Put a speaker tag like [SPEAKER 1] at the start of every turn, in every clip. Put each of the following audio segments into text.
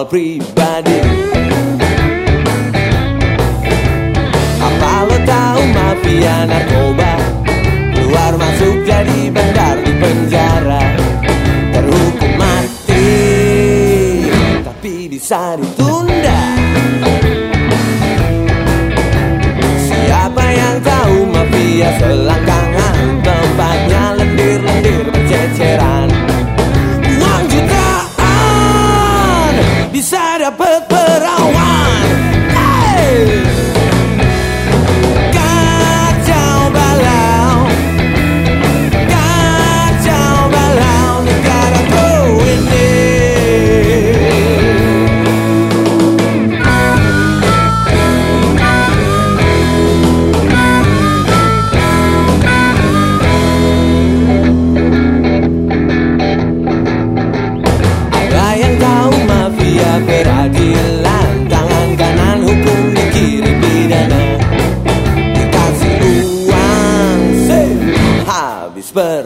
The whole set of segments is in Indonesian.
[SPEAKER 1] soal pribadi. Apa lo tahu mafia narkoba? Keluar masuk jadi bandar di penjara. Terhukum mati Tapi bisa ditunda. Siapa yang tahu mafia selangkangan Bisa dapat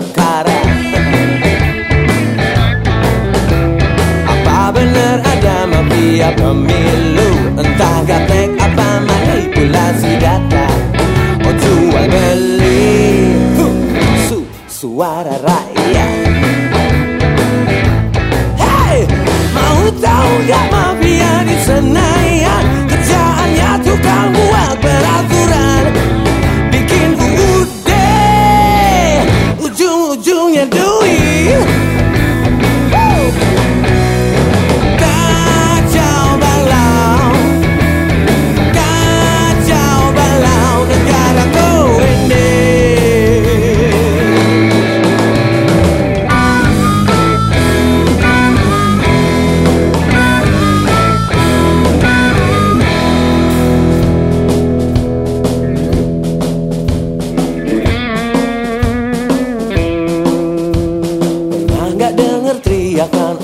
[SPEAKER 1] perkara Apa benar ada mafia pemilu? Entah gaptek apa manipulasi data. Oh jual beli. Su Suara rakyat yakan